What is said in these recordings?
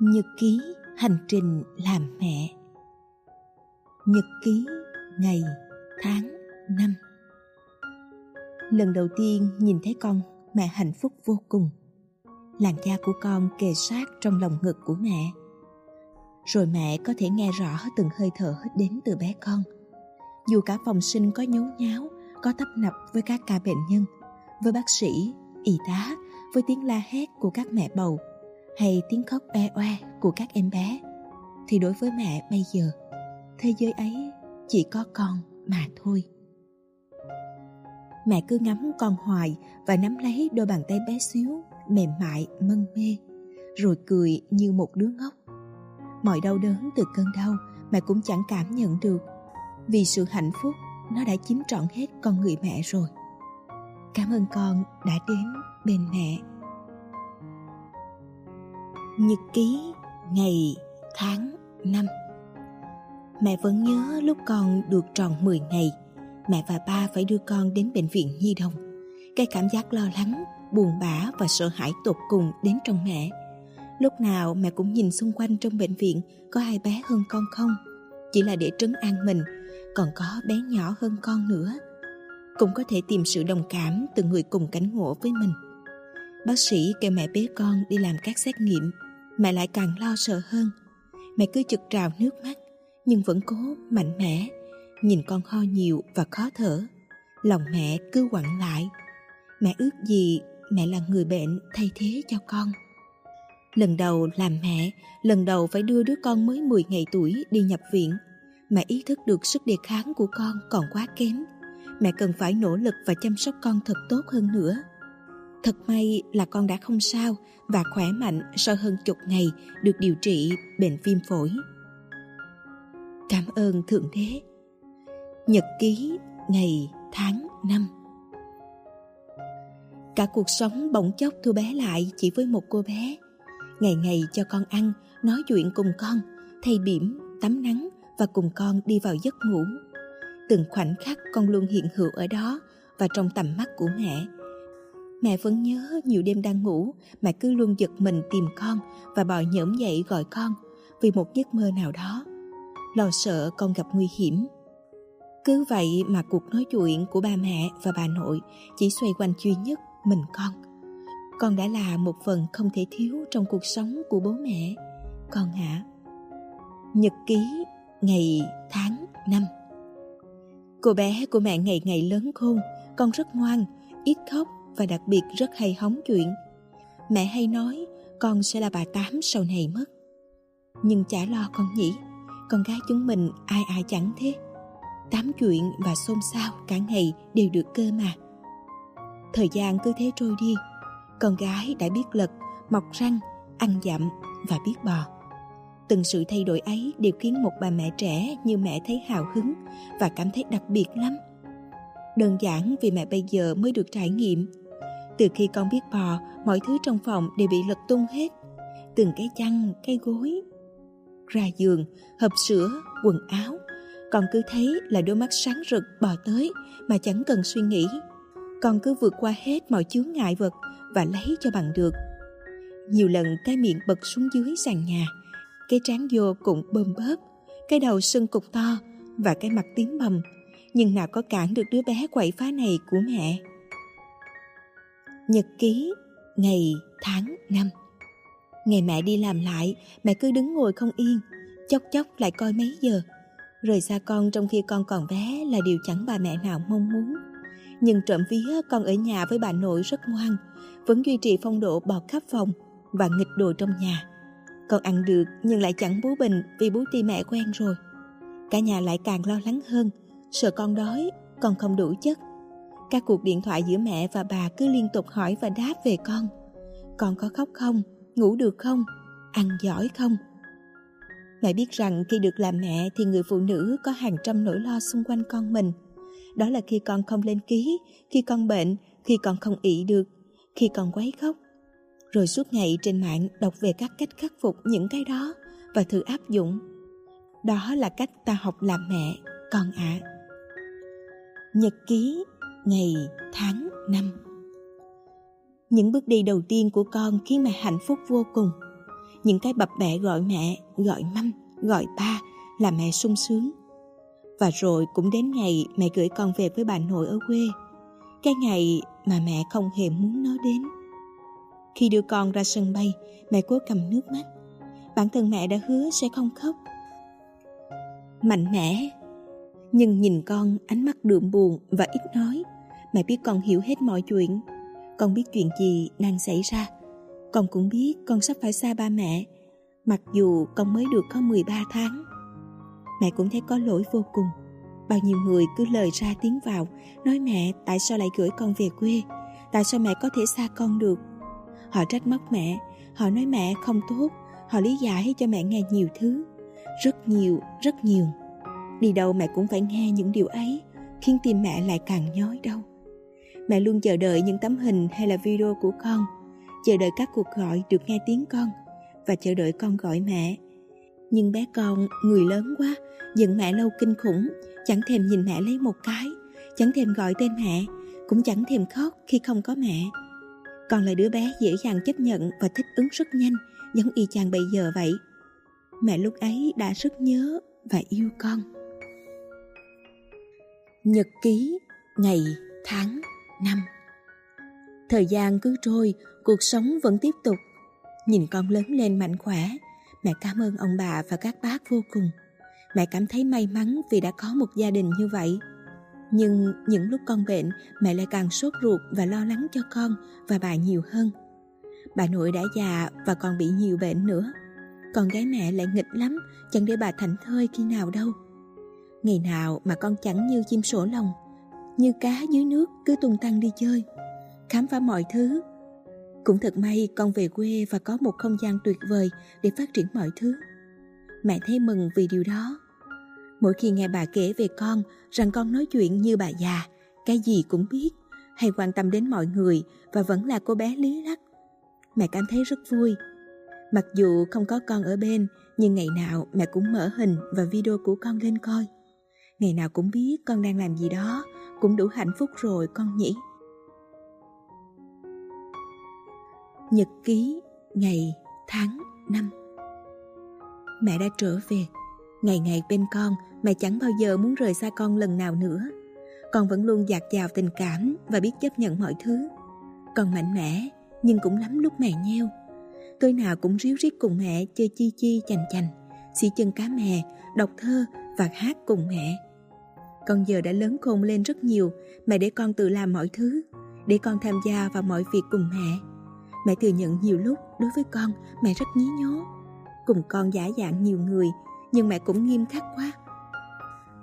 Nhật ký hành trình làm mẹ Nhật ký ngày, tháng, năm Lần đầu tiên nhìn thấy con, mẹ hạnh phúc vô cùng. Làn da của con kề sát trong lòng ngực của mẹ. Rồi mẹ có thể nghe rõ từng hơi thở đến từ bé con. Dù cả phòng sinh có nhốn nháo, có tấp nập với các ca bệnh nhân, với bác sĩ, y tá, với tiếng la hét của các mẹ bầu, hay tiếng khóc oe oe của các em bé, thì đối với mẹ bây giờ, thế giới ấy chỉ có con mà thôi. Mẹ cứ ngắm con hoài và nắm lấy đôi bàn tay bé xíu, mềm mại, mân mê, rồi cười như một đứa ngốc. Mọi đau đớn từ cơn đau mẹ cũng chẳng cảm nhận được, vì sự hạnh phúc nó đã chiếm trọn hết con người mẹ rồi. Cảm ơn con đã đến bên mẹ. Nhật ký ngày, tháng, năm Mẹ vẫn nhớ lúc con được tròn 10 ngày mẹ và ba phải đưa con đến bệnh viện nhi đồng. Cái cảm giác lo lắng, buồn bã và sợ hãi tột cùng đến trong mẹ. Lúc nào mẹ cũng nhìn xung quanh trong bệnh viện có ai bé hơn con không? Chỉ là để trấn an mình, còn có bé nhỏ hơn con nữa. Cũng có thể tìm sự đồng cảm từ người cùng cảnh ngộ với mình. Bác sĩ kêu mẹ bế con đi làm các xét nghiệm, mẹ lại càng lo sợ hơn. Mẹ cứ chực trào nước mắt, nhưng vẫn cố mạnh mẽ nhìn con ho nhiều và khó thở. Lòng mẹ cứ quặn lại. Mẹ ước gì mẹ là người bệnh thay thế cho con. Lần đầu làm mẹ lần đầu phải đưa đứa con mới 10 ngày tuổi đi nhập viện. Mẹ ý thức được sức đề kháng của con còn quá kém. Mẹ cần phải nỗ lực và chăm sóc con thật tốt hơn nữa thật may là con đã không sao và khỏe mạnh sau hơn chục ngày được điều trị bệnh viêm phổi. Cảm ơn thượng đế. Nhật ký ngày, tháng, năm. Cả cuộc sống bỗng chốc thu bé lại chỉ với một cô bé. Ngày ngày cho con ăn, nói chuyện cùng con Thay bỉm, tắm nắng và cùng con đi vào giấc ngủ. Từng khoảnh khắc con luôn hiện hữu ở đó và trong tầm mắt của mẹ Mẹ vẫn nhớ nhiều đêm đang ngủ Mẹ cứ luôn giật mình tìm con Và bò nhỡm dậy gọi con Vì một giấc mơ nào đó Lo sợ con gặp nguy hiểm cứ vậy mà cuộc nói chuyện của ba mẹ và bà nội chỉ xoay quanh duy nhất mình con. Con đã là một phần không thể thiếu trong cuộc sống của bố mẹ. Con hả? Nhật ký ngày, tháng, năm Cô bé của mẹ ngày ngày lớn khôn, con rất ngoan, ít khóc và đặc biệt rất hay hóng chuyện. Mẹ hay nói con sẽ là bà Tám sau này mất. Nhưng chả lo con nhỉ, con gái chúng mình ai ai chẳng thế tám chuyện và xôn xao cả ngày đều được cơ mà thời gian cứ thế trôi đi con gái đã biết lật mọc răng ăn dặm và biết bò từng sự thay đổi ấy đều khiến một bà mẹ trẻ như mẹ thấy hào hứng và cảm thấy đặc biệt lắm đơn giản vì mẹ bây giờ mới được trải nghiệm từ khi con biết bò mọi thứ trong phòng đều bị lật tung hết từng cái chăn cái gối ra giường hộp sữa quần áo con cứ thấy là đôi mắt sáng rực bò tới mà chẳng cần suy nghĩ. Con cứ vượt qua hết mọi chướng ngại vật và lấy cho bằng được. Nhiều lần cái miệng bật xuống dưới sàn nhà, cái trán vô cũng bơm bớp, cái đầu sưng cục to và cái mặt tím bầm, nhưng nào có cản được đứa bé quậy phá này của mẹ. Nhật ký, ngày, tháng, năm Ngày mẹ đi làm lại, mẹ cứ đứng ngồi không yên, chốc chốc lại coi mấy giờ – Rời xa con trong khi con còn bé là điều chẳng bà mẹ nào mong muốn. Nhưng trộm vía con ở nhà với bà nội rất ngoan, vẫn duy trì phong độ bò khắp phòng và nghịch đồ trong nhà. Con ăn được nhưng lại chẳng bú bình vì bú ti mẹ quen rồi. Cả nhà lại càng lo lắng hơn, sợ con đói, con không đủ chất. Các cuộc điện thoại giữa mẹ và bà cứ liên tục hỏi và đáp về con. Con có khóc không? Ngủ được không? Ăn giỏi không? Mẹ biết rằng khi được làm mẹ thì người phụ nữ có hàng trăm nỗi lo xung quanh con mình. Đó là khi con không lên ký, khi con bệnh, khi con không ị được, khi con quấy khóc. Rồi suốt ngày trên mạng đọc về các cách khắc phục những cái đó và thử áp dụng. Đó là cách ta học làm mẹ, con ạ. À. Nhật ký ngày, tháng, năm Những bước đi đầu tiên của con khiến mẹ hạnh phúc vô cùng – những cái bập bẹ gọi mẹ, gọi mâm gọi ba là mẹ sung sướng. Và rồi cũng đến ngày mẹ gửi con về với bà nội ở quê. Cái ngày mà mẹ không hề muốn nó đến. Khi đưa con ra sân bay, mẹ cố cầm nước mắt. Bản thân mẹ đã hứa sẽ không khóc. Mạnh mẽ, nhưng nhìn con ánh mắt đượm buồn và ít nói, mẹ biết con hiểu hết mọi chuyện. Con biết chuyện gì đang xảy ra. Con cũng biết con sắp phải xa ba mẹ, mặc dù con mới được có 13 tháng. Mẹ cũng thấy có lỗi vô cùng. Bao nhiêu người cứ lời ra tiếng vào, nói mẹ tại sao lại gửi con về quê, tại sao mẹ có thể xa con được. Họ trách móc mẹ, họ nói mẹ không tốt, họ lý giải cho mẹ nghe nhiều thứ. Rất nhiều, rất nhiều. Đi đâu mẹ cũng phải nghe những điều ấy, khiến tim mẹ lại càng nhói đau. Mẹ luôn chờ đợi những tấm hình hay là video của con, chờ đợi các cuộc gọi được nghe tiếng con và chờ đợi con gọi mẹ. Nhưng bé con người lớn quá, giận mẹ lâu kinh khủng, chẳng thèm nhìn mẹ lấy một cái, chẳng thèm gọi tên mẹ, cũng chẳng thèm khóc khi không có mẹ. còn là đứa bé dễ dàng chấp nhận và thích ứng rất nhanh, giống y chang bây giờ vậy. Mẹ lúc ấy đã rất nhớ và yêu con. Nhật ký ngày, tháng, năm Thời gian cứ trôi, cuộc sống vẫn tiếp tục. Nhìn con lớn lên mạnh khỏe, mẹ cảm ơn ông bà và các bác vô cùng. Mẹ cảm thấy may mắn vì đã có một gia đình như vậy. Nhưng những lúc con bệnh, mẹ lại càng sốt ruột và lo lắng cho con và bà nhiều hơn. Bà nội đã già và còn bị nhiều bệnh nữa. Con gái mẹ lại nghịch lắm, chẳng để bà thành thơi khi nào đâu. Ngày nào mà con chẳng như chim sổ lồng, như cá dưới nước cứ tung tăng đi chơi, khám phá mọi thứ. Cũng thật may con về quê và có một không gian tuyệt vời để phát triển mọi thứ. Mẹ thấy mừng vì điều đó. Mỗi khi nghe bà kể về con rằng con nói chuyện như bà già, cái gì cũng biết, hay quan tâm đến mọi người và vẫn là cô bé lý lắc. Mẹ cảm thấy rất vui. Mặc dù không có con ở bên, nhưng ngày nào mẹ cũng mở hình và video của con lên coi. Ngày nào cũng biết con đang làm gì đó, cũng đủ hạnh phúc rồi con nhỉ. Nhật ký ngày, tháng, năm Mẹ đã trở về. Ngày ngày bên con, mẹ chẳng bao giờ muốn rời xa con lần nào nữa. Con vẫn luôn dạt dào tình cảm và biết chấp nhận mọi thứ. Con mạnh mẽ, nhưng cũng lắm lúc mè nheo. Tối nào cũng ríu rít cùng mẹ chơi chi chi chành chành, xỉ chân cá mè, đọc thơ và hát cùng mẹ. Con giờ đã lớn khôn lên rất nhiều, mẹ để con tự làm mọi thứ, để con tham gia vào mọi việc cùng mẹ. Mẹ thừa nhận nhiều lúc đối với con mẹ rất nhí nhố. Cùng con giả dạng nhiều người, nhưng mẹ cũng nghiêm khắc quá.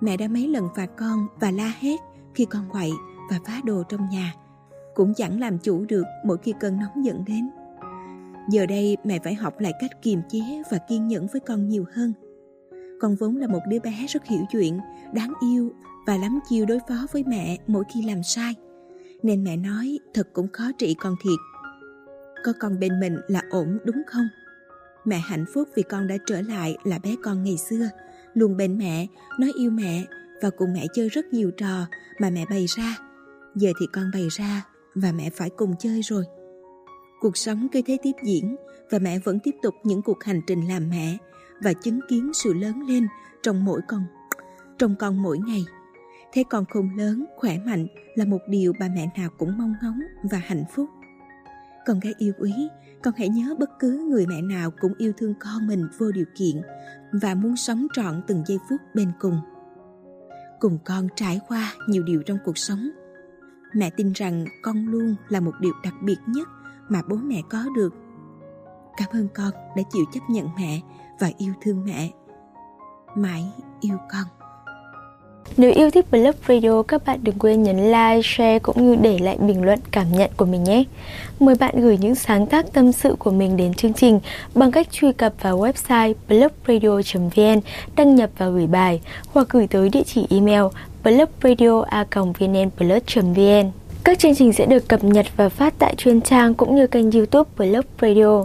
Mẹ đã mấy lần phạt con và la hét khi con quậy và phá đồ trong nhà. Cũng chẳng làm chủ được mỗi khi cơn nóng giận đến. Giờ đây mẹ phải học lại cách kiềm chế và kiên nhẫn với con nhiều hơn. Con vốn là một đứa bé rất hiểu chuyện, đáng yêu và lắm chiêu đối phó với mẹ mỗi khi làm sai. Nên mẹ nói thật cũng khó trị con thiệt. Có con bên mình là ổn đúng không? Mẹ hạnh phúc vì con đã trở lại là bé con ngày xưa, luôn bên mẹ, nói yêu mẹ và cùng mẹ chơi rất nhiều trò mà mẹ bày ra. Giờ thì con bày ra và mẹ phải cùng chơi rồi. Cuộc sống cứ thế tiếp diễn và mẹ vẫn tiếp tục những cuộc hành trình làm mẹ và chứng kiến sự lớn lên trong mỗi con trong con mỗi ngày. Thấy con khôn lớn, khỏe mạnh là một điều bà mẹ nào cũng mong ngóng và hạnh phúc. Con gái yêu quý, con hãy nhớ bất cứ người mẹ nào cũng yêu thương con mình vô điều kiện và muốn sống trọn từng giây phút bên cùng. Cùng con trải qua nhiều điều trong cuộc sống. Mẹ tin rằng con luôn là một điều đặc biệt nhất mà bố mẹ có được. Cảm ơn con đã chịu chấp nhận mẹ và yêu thương mẹ. Mãi yêu con. Nếu yêu thích Blog Radio, các bạn đừng quên nhấn like, share cũng như để lại bình luận cảm nhận của mình nhé. Mời bạn gửi những sáng tác tâm sự của mình đến chương trình bằng cách truy cập vào website blogradio.vn, đăng nhập và gửi bài hoặc gửi tới địa chỉ email blogradio.vnplus.vn. Các chương trình sẽ được cập nhật và phát tại chuyên trang cũng như kênh youtube Blog Radio.